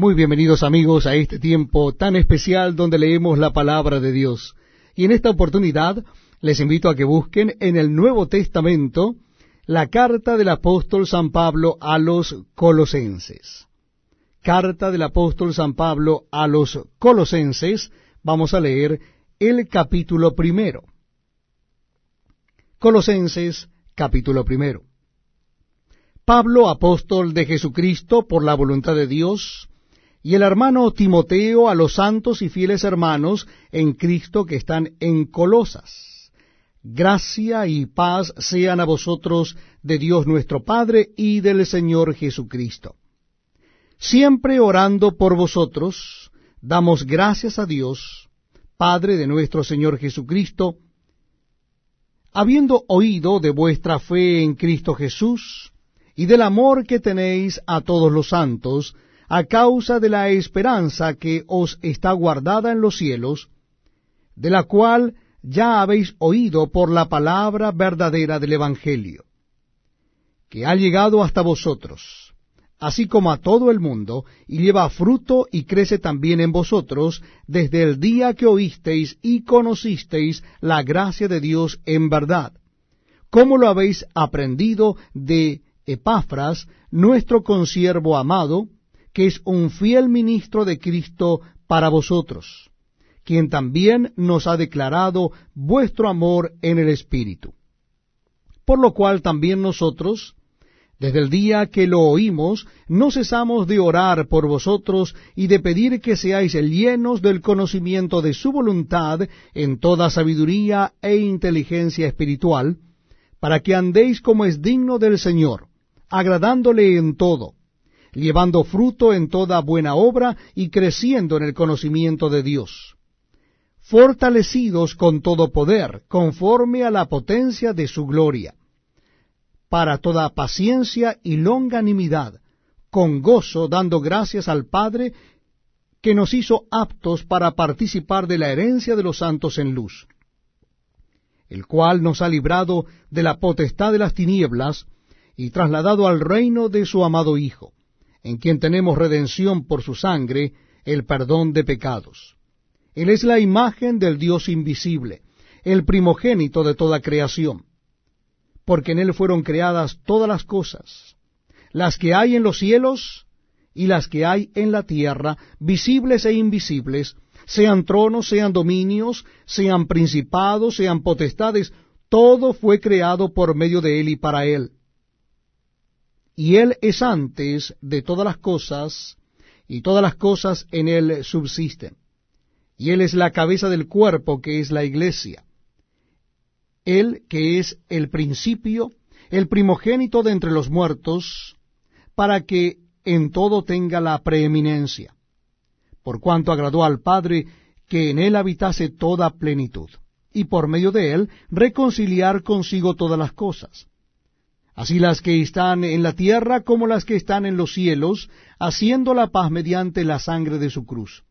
Muy bienvenidos amigos a este tiempo tan especial donde leemos la palabra de Dios. Y en esta oportunidad les invito a que busquen en el Nuevo Testamento la carta del apóstol San Pablo a los colosenses. Carta del apóstol San Pablo a los colosenses, vamos a leer el capítulo primero. Colosenses, capítulo primero. Pablo, apóstol de Jesucristo por la voluntad de Dios, y el hermano Timoteo a los santos y fieles hermanos en Cristo que están en Colosas. Gracia y paz sean a vosotros de Dios nuestro Padre y del Señor Jesucristo. Siempre orando por vosotros, damos gracias a Dios, Padre de nuestro Señor Jesucristo, habiendo oído de vuestra fe en Cristo Jesús y del amor que tenéis a todos los santos, a causa de la esperanza que os está guardada en los cielos, de la cual ya habéis oído por la palabra verdadera del Evangelio, que ha llegado hasta vosotros, así como a todo el mundo, y lleva fruto y crece también en vosotros, desde el día que oísteis y conocisteis la gracia de Dios en verdad, como lo habéis aprendido de Epafras, nuestro consiervo amado, que es un fiel ministro de Cristo para vosotros, quien también nos ha declarado vuestro amor en el Espíritu. Por lo cual también nosotros, desde el día que lo oímos, no cesamos de orar por vosotros y de pedir que seáis llenos del conocimiento de su voluntad en toda sabiduría e inteligencia espiritual, para que andéis como es digno del Señor, agradándole en todo, llevando fruto en toda buena obra y creciendo en el conocimiento de Dios, fortalecidos con todo poder, conforme a la potencia de su gloria, para toda paciencia y longanimidad, con gozo dando gracias al Padre que nos hizo aptos para participar de la herencia de los santos en luz, el cual nos ha librado de la potestad de las tinieblas y trasladado al reino de su amado Hijo en quien tenemos redención por su sangre, el perdón de pecados. Él es la imagen del Dios invisible, el primogénito de toda creación, porque en Él fueron creadas todas las cosas, las que hay en los cielos y las que hay en la tierra, visibles e invisibles, sean tronos, sean dominios, sean principados, sean potestades, todo fue creado por medio de Él y para Él y Él es antes de todas las cosas, y todas las cosas en Él subsisten. Y Él es la cabeza del cuerpo que es la iglesia. Él que es el principio, el primogénito de entre los muertos, para que en todo tenga la preeminencia, por cuanto agradó al Padre que en Él habitase toda plenitud, y por medio de Él reconciliar consigo todas las cosas así las que están en la tierra como las que están en los cielos, haciendo la paz mediante la sangre de su cruz.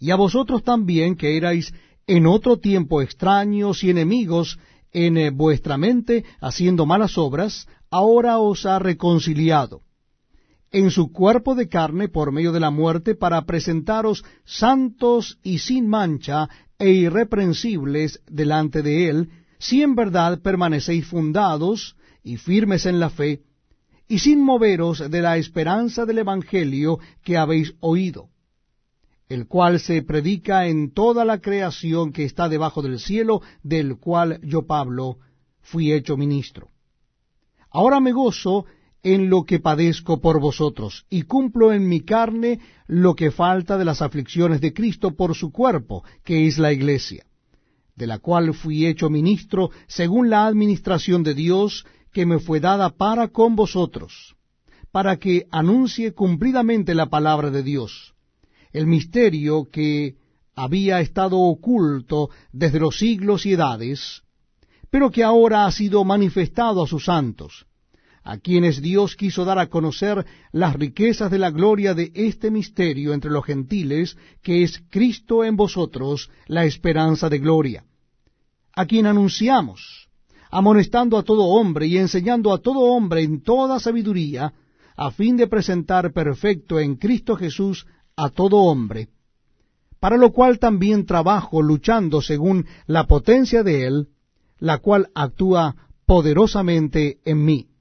Y a vosotros también, que erais en otro tiempo extraños y enemigos en eh, vuestra mente, haciendo malas obras, ahora os ha reconciliado en su cuerpo de carne por medio de la muerte, para presentaros santos y sin mancha e irreprensibles delante de él, si en verdad permanecéis fundados y firmes en la fe, y sin moveros de la esperanza del Evangelio que habéis oído, el cual se predica en toda la creación que está debajo del cielo, del cual yo, Pablo, fui hecho ministro. Ahora me gozo en lo que padezco por vosotros, y cumplo en mi carne lo que falta de las aflicciones de Cristo por su cuerpo, que es la iglesia de la cual fui hecho ministro según la administración de Dios que me fue dada para con vosotros, para que anuncie cumplidamente la palabra de Dios, el misterio que había estado oculto desde los siglos y edades, pero que ahora ha sido manifestado a sus santos, a quienes Dios quiso dar a conocer las riquezas de la gloria de este misterio entre los gentiles, que es Cristo en vosotros, la esperanza de gloria, a quien anunciamos, amonestando a todo hombre y enseñando a todo hombre en toda sabiduría, a fin de presentar perfecto en Cristo Jesús a todo hombre, para lo cual también trabajo luchando según la potencia de Él, la cual actúa poderosamente en mí.